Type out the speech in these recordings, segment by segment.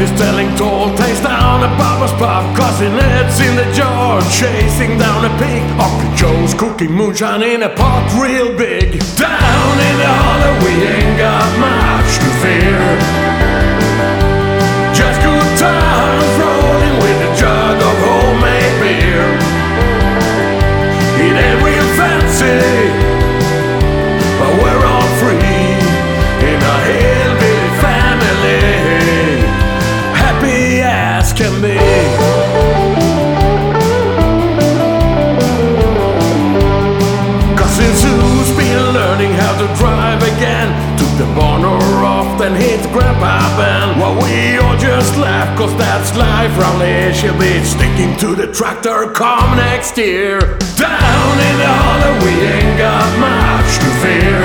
Daddy's telling tall tales down at Papa's pub. Cousin Ed's in the jar Chasing down a pig. Uncle Joe's cooking moonshine in a pot real big. Down in the hollow we ain't got much to fear to drive again. Took the burner off, then hit Grandpa Ben While we all just laugh, cause that's life. She'll be sticking to the tractor come next year. Down in the hollow, we ain't got much to fear.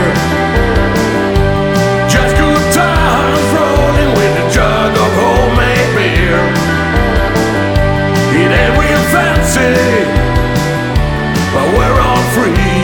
Just good times rolling with a jug of homemade beer. It ain't real fancy but we're all free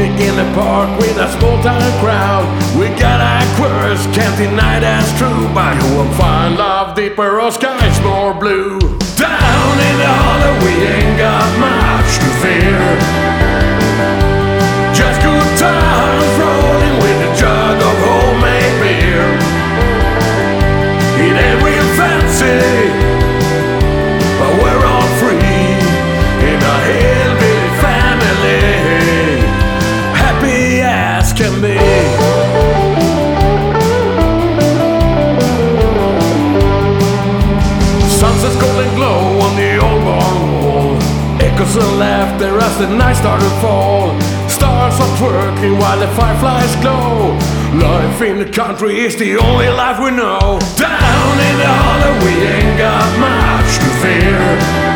Picnic in the park with a small town crowd. We got our quirks, can't deny that's true. But who will find love deeper or skies more blue? Down in the hollow, we ain't got much to fear. Can be. Sunset's golden glow on the old barn wall, echoes of laughter as the night started to fall. Stars are twerking while the fireflies glow. Life in the country is the only life we know. Down in the hollow, we ain't got much to fear.